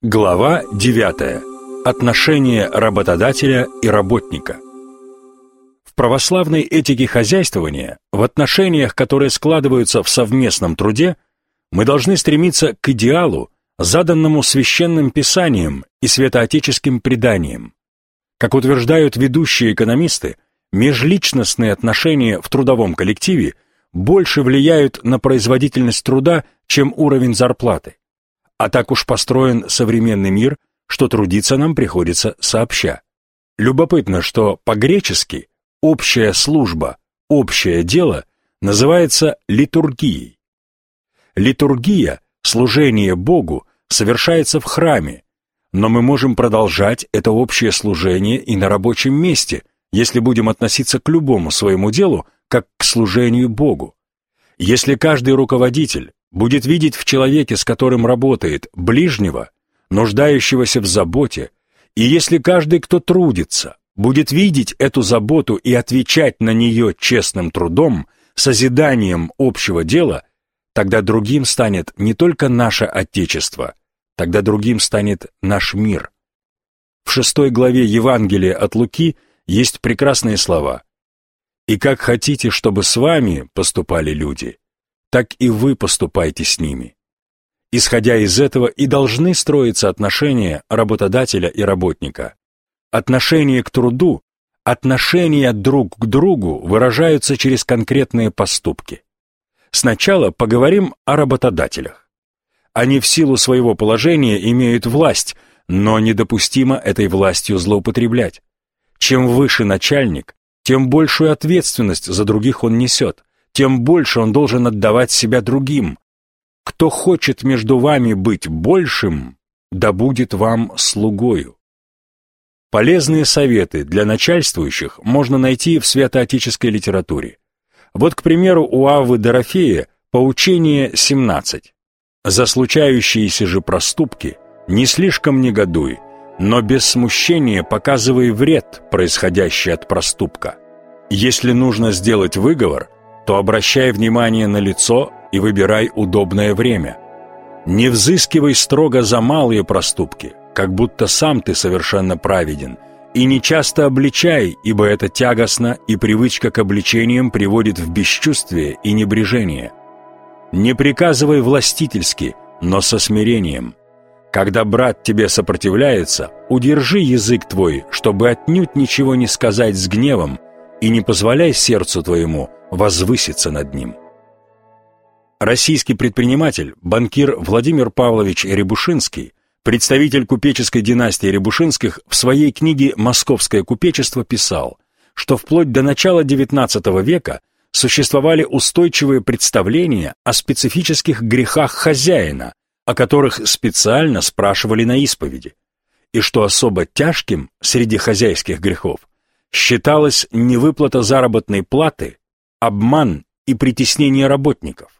Глава 9. Отношения работодателя и работника. В православной этике хозяйствования, в отношениях, которые складываются в совместном труде, мы должны стремиться к идеалу, заданному священным писанием и святоотеческим преданием. Как утверждают ведущие экономисты, межличностные отношения в трудовом коллективе больше влияют на производительность труда, чем уровень зарплаты. А так уж построен современный мир, что трудиться нам приходится сообща. Любопытно, что по-гречески общая служба, общее дело называется литургией. Литургия, служение Богу, совершается в храме, но мы можем продолжать это общее служение и на рабочем месте, если будем относиться к любому своему делу как к служению Богу. Если каждый руководитель будет видеть в человеке, с которым работает, ближнего, нуждающегося в заботе, и если каждый, кто трудится, будет видеть эту заботу и отвечать на нее честным трудом, созиданием общего дела, тогда другим станет не только наше Отечество, тогда другим станет наш мир. В шестой главе Евангелия от Луки есть прекрасные слова. «И как хотите, чтобы с вами поступали люди, так и вы поступайте с ними. Исходя из этого и должны строиться отношения работодателя и работника. Отношение к труду, отношения друг к другу выражаются через конкретные поступки. Сначала поговорим о работодателях. Они в силу своего положения имеют власть, но недопустимо этой властью злоупотреблять. Чем выше начальник, тем большую ответственность за других он несет тем больше он должен отдавать себя другим. Кто хочет между вами быть большим, да будет вам слугою. Полезные советы для начальствующих можно найти в святоотеческой литературе. Вот, к примеру, у Аввы Дорофея поучение 17. «За случающиеся же проступки не слишком негодуй, но без смущения показывай вред, происходящий от проступка. Если нужно сделать выговор – то обращай внимание на лицо и выбирай удобное время. Не взыскивай строго за малые проступки, как будто сам ты совершенно праведен, и не часто обличай, ибо это тягостно, и привычка к обличениям приводит в бесчувствие и небрежение. Не приказывай властительски, но со смирением. Когда брат тебе сопротивляется, удержи язык твой, чтобы отнюдь ничего не сказать с гневом, и не позволяй сердцу твоему возвыситься над ним. Российский предприниматель, банкир Владимир Павлович Рябушинский, представитель купеческой династии Рябушинских, в своей книге «Московское купечество» писал, что вплоть до начала XIX века существовали устойчивые представления о специфических грехах хозяина, о которых специально спрашивали на исповеди, и что особо тяжким среди хозяйских грехов считалась невыплата заработной платы обман и притеснение работников.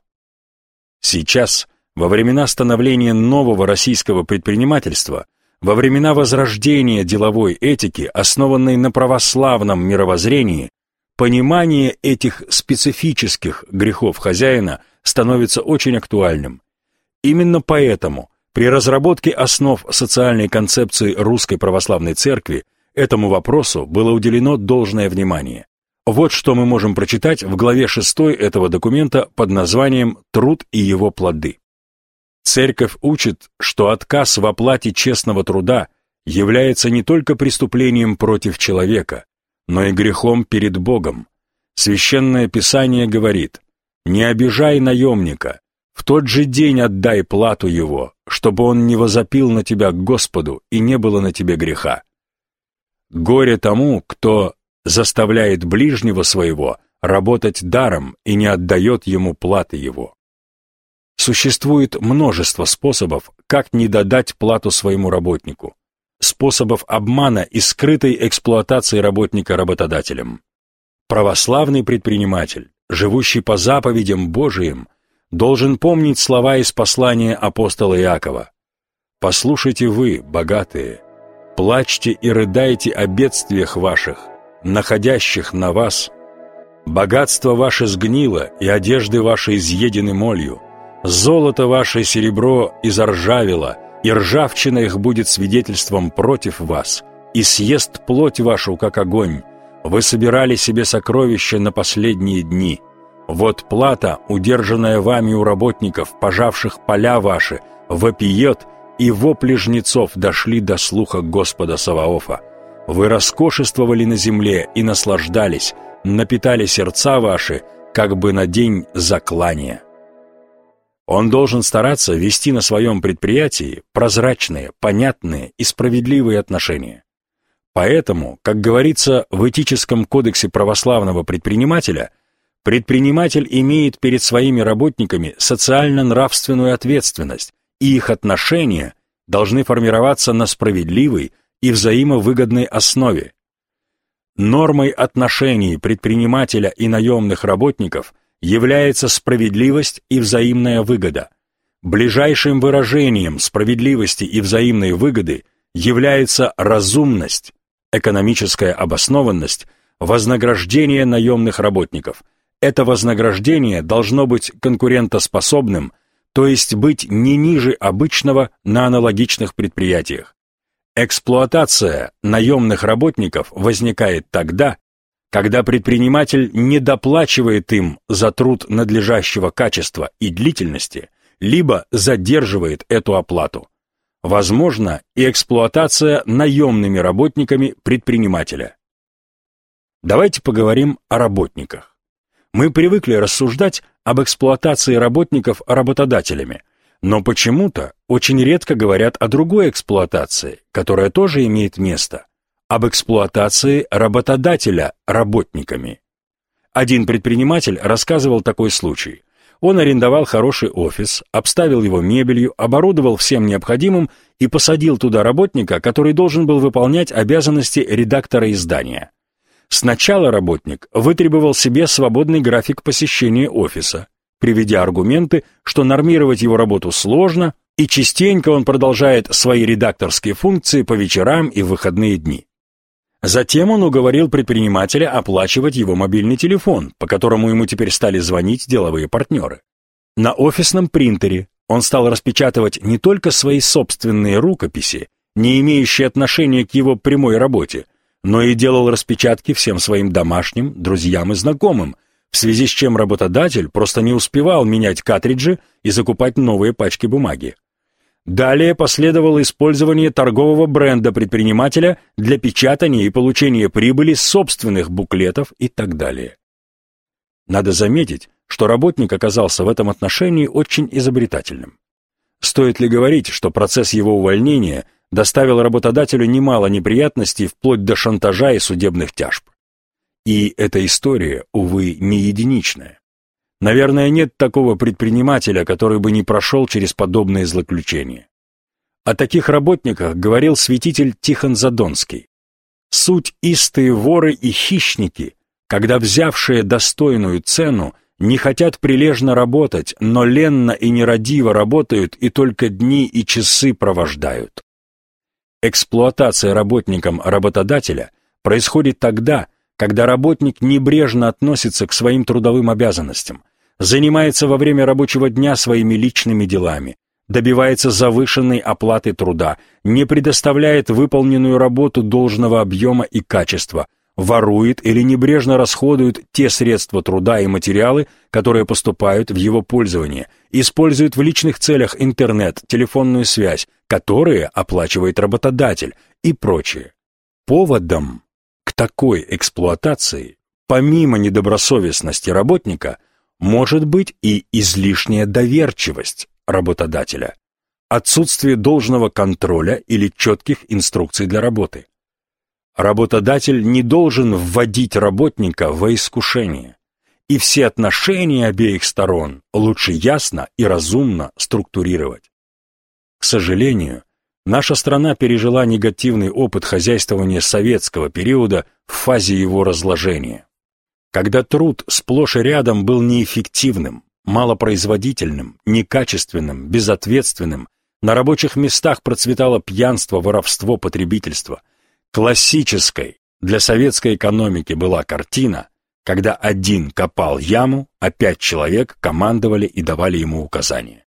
Сейчас, во времена становления нового российского предпринимательства, во времена возрождения деловой этики, основанной на православном мировоззрении, понимание этих специфических грехов хозяина становится очень актуальным. Именно поэтому при разработке основ социальной концепции Русской Православной Церкви этому вопросу было уделено должное внимание. Вот что мы можем прочитать в главе 6 этого документа под названием «Труд и его плоды». Церковь учит, что отказ в оплате честного труда является не только преступлением против человека, но и грехом перед Богом. Священное Писание говорит «Не обижай наемника, в тот же день отдай плату его, чтобы он не возопил на тебя к Господу и не было на тебе греха». Горе тому, кто заставляет ближнего своего работать даром и не отдает ему платы его. Существует множество способов, как не додать плату своему работнику, способов обмана и скрытой эксплуатации работника работодателем. Православный предприниматель, живущий по заповедям Божиим, должен помнить слова из послания апостола Иакова. «Послушайте вы, богатые, плачьте и рыдайте о бедствиях ваших, находящих на вас. Богатство ваше сгнило, и одежды ваши изъедены молью. Золото ваше и серебро изоржавело, и ржавчина их будет свидетельством против вас, и съест плоть вашу, как огонь. Вы собирали себе сокровища на последние дни. Вот плата, удержанная вами у работников, пожавших поля ваши, вопиет, и вопли жнецов дошли до слуха Господа Саваофа. Вы роскошествовали на земле и наслаждались, напитали сердца ваши, как бы на день заклания. Он должен стараться вести на своем предприятии прозрачные, понятные и справедливые отношения. Поэтому, как говорится в этическом кодексе православного предпринимателя, предприниматель имеет перед своими работниками социально-нравственную ответственность, и их отношения должны формироваться на справедливой и взаимовыгодной основе. Нормой отношений предпринимателя и наемных работников является справедливость и взаимная выгода. Ближайшим выражением справедливости и взаимной выгоды является разумность, экономическая обоснованность, вознаграждение наемных работников. Это вознаграждение должно быть конкурентоспособным, то есть быть не ниже обычного на аналогичных предприятиях. Эксплуатация наемных работников возникает тогда, когда предприниматель не доплачивает им за труд надлежащего качества и длительности, либо задерживает эту оплату. Возможно и эксплуатация наемными работниками предпринимателя. Давайте поговорим о работниках. Мы привыкли рассуждать об эксплуатации работников работодателями, но почему-то очень редко говорят о другой эксплуатации, которая тоже имеет место, об эксплуатации работодателя работниками. Один предприниматель рассказывал такой случай. Он арендовал хороший офис, обставил его мебелью, оборудовал всем необходимым и посадил туда работника, который должен был выполнять обязанности редактора издания. Сначала работник вытребовал себе свободный график посещения офиса, приведя аргументы, что нормировать его работу сложно, и частенько он продолжает свои редакторские функции по вечерам и в выходные дни. Затем он уговорил предпринимателя оплачивать его мобильный телефон, по которому ему теперь стали звонить деловые партнеры. На офисном принтере он стал распечатывать не только свои собственные рукописи, не имеющие отношения к его прямой работе, но и делал распечатки всем своим домашним, друзьям и знакомым, в связи с чем работодатель просто не успевал менять картриджи и закупать новые пачки бумаги. Далее последовало использование торгового бренда предпринимателя для печатания и получения прибыли собственных буклетов и так далее. Надо заметить, что работник оказался в этом отношении очень изобретательным. Стоит ли говорить, что процесс его увольнения доставил работодателю немало неприятностей вплоть до шантажа и судебных тяжб? И эта история, увы, не единичная. Наверное, нет такого предпринимателя, который бы не прошел через подобные злоключения. О таких работниках говорил святитель Тихон Задонский. Суть истые воры и хищники, когда взявшие достойную цену, не хотят прилежно работать, но ленно и нерадиво работают и только дни и часы провождают. Эксплуатация работником работодателя происходит тогда, когда работник небрежно относится к своим трудовым обязанностям, занимается во время рабочего дня своими личными делами, добивается завышенной оплаты труда, не предоставляет выполненную работу должного объема и качества, ворует или небрежно расходует те средства труда и материалы, которые поступают в его пользование, использует в личных целях интернет, телефонную связь, которые оплачивает работодатель и прочее. Поводом к такой эксплуатации, помимо недобросовестности работника, может быть и излишняя доверчивость работодателя, отсутствие должного контроля или четких инструкций для работы. Работодатель не должен вводить работника во искушение, и все отношения обеих сторон лучше ясно и разумно структурировать. К сожалению, Наша страна пережила негативный опыт хозяйствования советского периода в фазе его разложения. Когда труд сплошь и рядом был неэффективным, малопроизводительным, некачественным, безответственным, на рабочих местах процветало пьянство, воровство, потребительство. Классической для советской экономики была картина, когда один копал яму, а пять человек командовали и давали ему указания.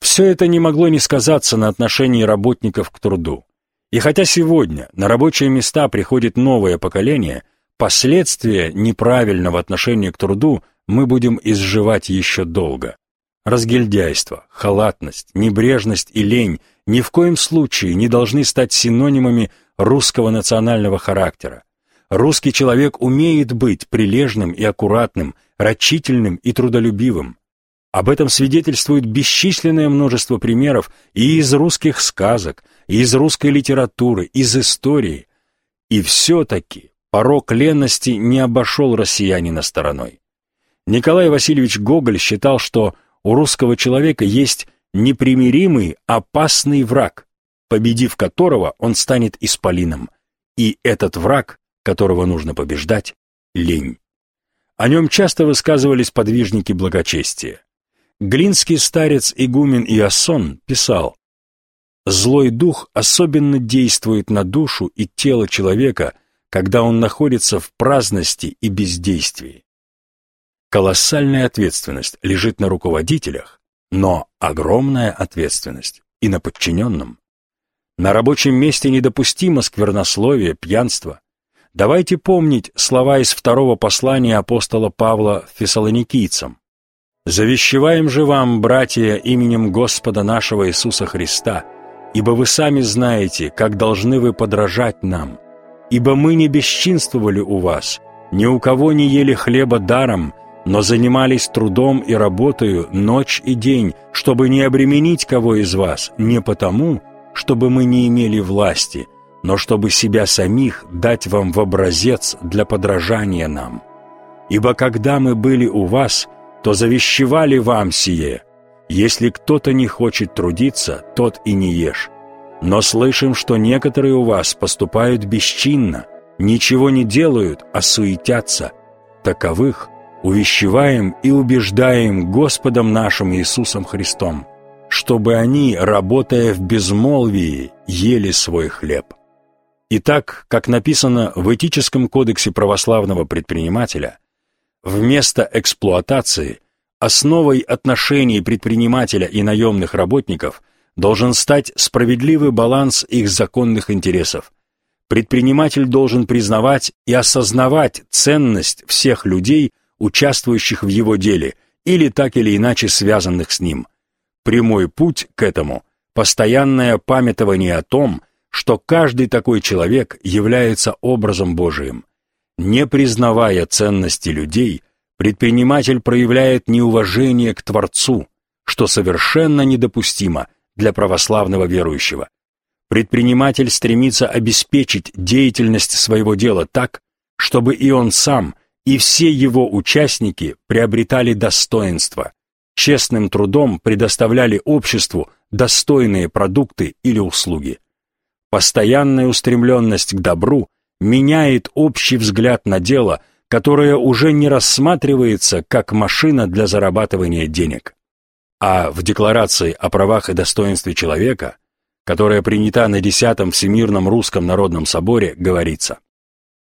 Все это не могло не сказаться на отношении работников к труду. И хотя сегодня на рабочие места приходит новое поколение, последствия неправильного отношения к труду мы будем изживать еще долго. Разгильдяйство, халатность, небрежность и лень ни в коем случае не должны стать синонимами русского национального характера. Русский человек умеет быть прилежным и аккуратным, рачительным и трудолюбивым. Об этом свидетельствует бесчисленное множество примеров и из русских сказок, и из русской литературы, из истории. И все-таки порог ленности не обошел россиянина стороной. Николай Васильевич Гоголь считал, что у русского человека есть непримиримый, опасный враг, победив которого он станет исполином. И этот враг, которого нужно побеждать, лень. О нем часто высказывались подвижники благочестия. Глинский старец игумен Иосон писал, «Злой дух особенно действует на душу и тело человека, когда он находится в праздности и бездействии. Колоссальная ответственность лежит на руководителях, но огромная ответственность и на подчиненном. На рабочем месте недопустимо сквернословие, пьянство. Давайте помнить слова из второго послания апостола Павла фессалоникийцам. «Завещеваем же вам, братья, именем Господа нашего Иисуса Христа, ибо вы сами знаете, как должны вы подражать нам, ибо мы не бесчинствовали у вас, ни у кого не ели хлеба даром, но занимались трудом и работою ночь и день, чтобы не обременить кого из вас, не потому, чтобы мы не имели власти, но чтобы себя самих дать вам в образец для подражания нам. Ибо когда мы были у вас, то завещевали вам сие. Если кто-то не хочет трудиться, тот и не ешь. Но слышим, что некоторые у вас поступают бесчинно, ничего не делают, а суетятся. Таковых увещеваем и убеждаем Господом нашим Иисусом Христом, чтобы они, работая в безмолвии, ели свой хлеб. Итак, как написано в Этическом кодексе православного предпринимателя, вместо эксплуатации основой отношений предпринимателя и наемных работников должен стать справедливый баланс их законных интересов. Предприниматель должен признавать и осознавать ценность всех людей – участвующих в его деле или так или иначе связанных с ним. Прямой путь к этому – постоянное памятование о том, что каждый такой человек является образом Божиим. Не признавая ценности людей, предприниматель проявляет неуважение к Творцу, что совершенно недопустимо для православного верующего. Предприниматель стремится обеспечить деятельность своего дела так, чтобы и он сам – и все его участники приобретали достоинство, честным трудом предоставляли обществу достойные продукты или услуги. Постоянная устремленность к добру меняет общий взгляд на дело, которое уже не рассматривается как машина для зарабатывания денег. А в Декларации о правах и достоинстве человека, которая принята на 10-м Всемирном Русском Народном Соборе, говорится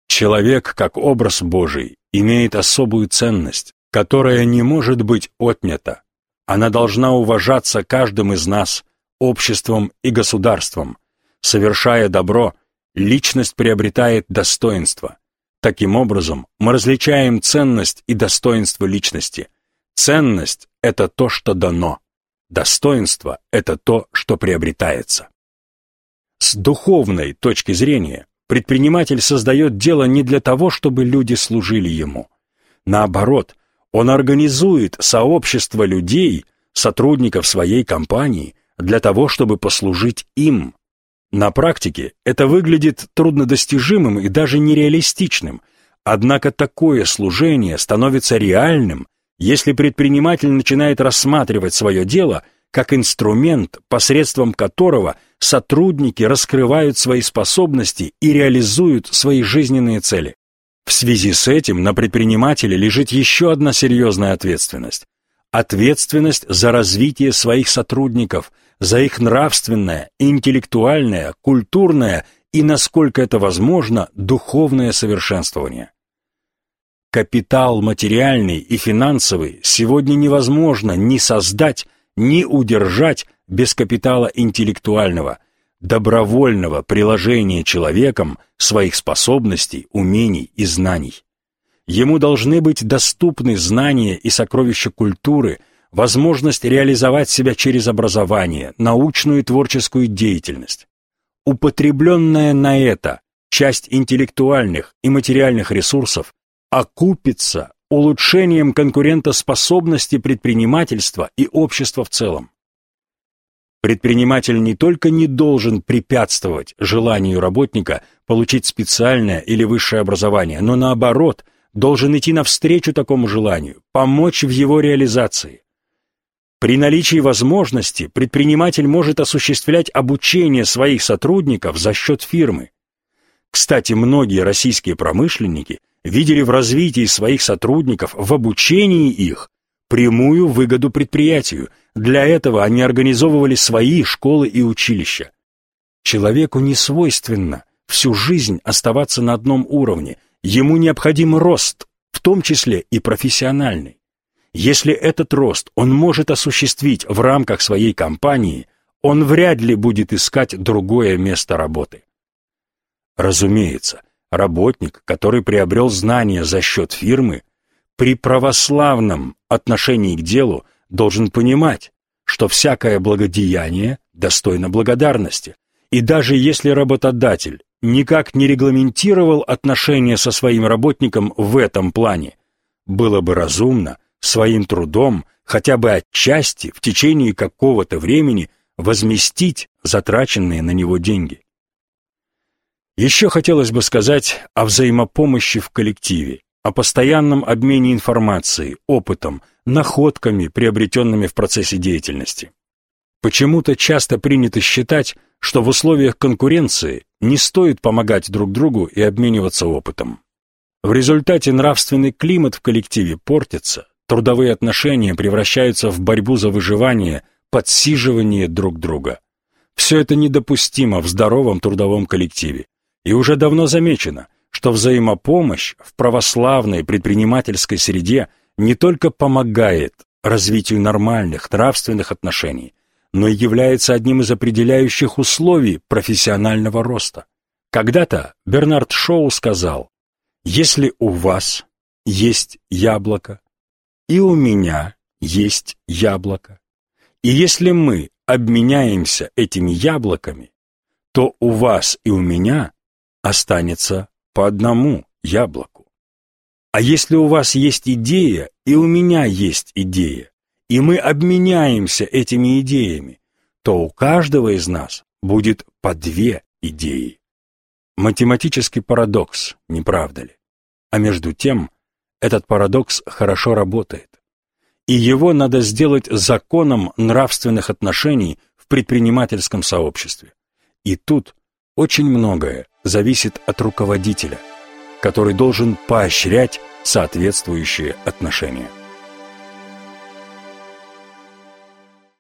Человек, как образ Божий, имеет особую ценность, которая не может быть отнята. Она должна уважаться каждым из нас, обществом и государством. Совершая добро, личность приобретает достоинство. Таким образом, мы различаем ценность и достоинство личности. Ценность – это то, что дано. Достоинство – это то, что приобретается. С духовной точки зрения, Предприниматель создает дело не для того, чтобы люди служили ему. Наоборот, он организует сообщество людей, сотрудников своей компании, для того, чтобы послужить им. На практике это выглядит труднодостижимым и даже нереалистичным, однако такое служение становится реальным, если предприниматель начинает рассматривать свое дело – как инструмент, посредством которого сотрудники раскрывают свои способности и реализуют свои жизненные цели. В связи с этим на предпринимателе лежит еще одна серьезная ответственность. Ответственность за развитие своих сотрудников, за их нравственное, интеллектуальное, культурное и, насколько это возможно, духовное совершенствование. Капитал материальный и финансовый сегодня невозможно ни создать, ни удержать без капитала интеллектуального, добровольного приложения человеком своих способностей, умений и знаний. Ему должны быть доступны знания и сокровища культуры, возможность реализовать себя через образование, научную и творческую деятельность. Употребленная на это часть интеллектуальных и материальных ресурсов окупится улучшением конкурентоспособности предпринимательства и общества в целом. Предприниматель не только не должен препятствовать желанию работника получить специальное или высшее образование, но наоборот, должен идти навстречу такому желанию, помочь в его реализации. При наличии возможности предприниматель может осуществлять обучение своих сотрудников за счет фирмы. Кстати, многие российские промышленники видели в развитии своих сотрудников, в обучении их, прямую выгоду предприятию. Для этого они организовывали свои школы и училища. Человеку не свойственно всю жизнь оставаться на одном уровне. Ему необходим рост, в том числе и профессиональный. Если этот рост он может осуществить в рамках своей компании, он вряд ли будет искать другое место работы. Разумеется, работник, который приобрел знания за счет фирмы, при православном отношении к делу должен понимать, что всякое благодеяние достойно благодарности. И даже если работодатель никак не регламентировал отношения со своим работником в этом плане, было бы разумно своим трудом хотя бы отчасти в течение какого-то времени возместить затраченные на него деньги. Еще хотелось бы сказать о взаимопомощи в коллективе, о постоянном обмене информацией, опытом, находками, приобретенными в процессе деятельности. Почему-то часто принято считать, что в условиях конкуренции не стоит помогать друг другу и обмениваться опытом. В результате нравственный климат в коллективе портится, Трудовые отношения превращаются в борьбу за выживание, подсиживание друг друга. Все это недопустимо в здоровом трудовом коллективе. И уже давно замечено, что взаимопомощь в православной предпринимательской среде не только помогает развитию нормальных нравственных отношений, но и является одним из определяющих условий профессионального роста. Когда-то Бернард Шоу сказал, «Если у вас есть яблоко, и у меня есть яблоко. И если мы обменяемся этими яблоками, то у вас и у меня останется по одному яблоку. А если у вас есть идея, и у меня есть идея, и мы обменяемся этими идеями, то у каждого из нас будет по две идеи. Математический парадокс, не правда ли? А между тем, этот парадокс хорошо работает. И его надо сделать законом нравственных отношений в предпринимательском сообществе. И тут очень многое зависит от руководителя, который должен поощрять соответствующие отношения.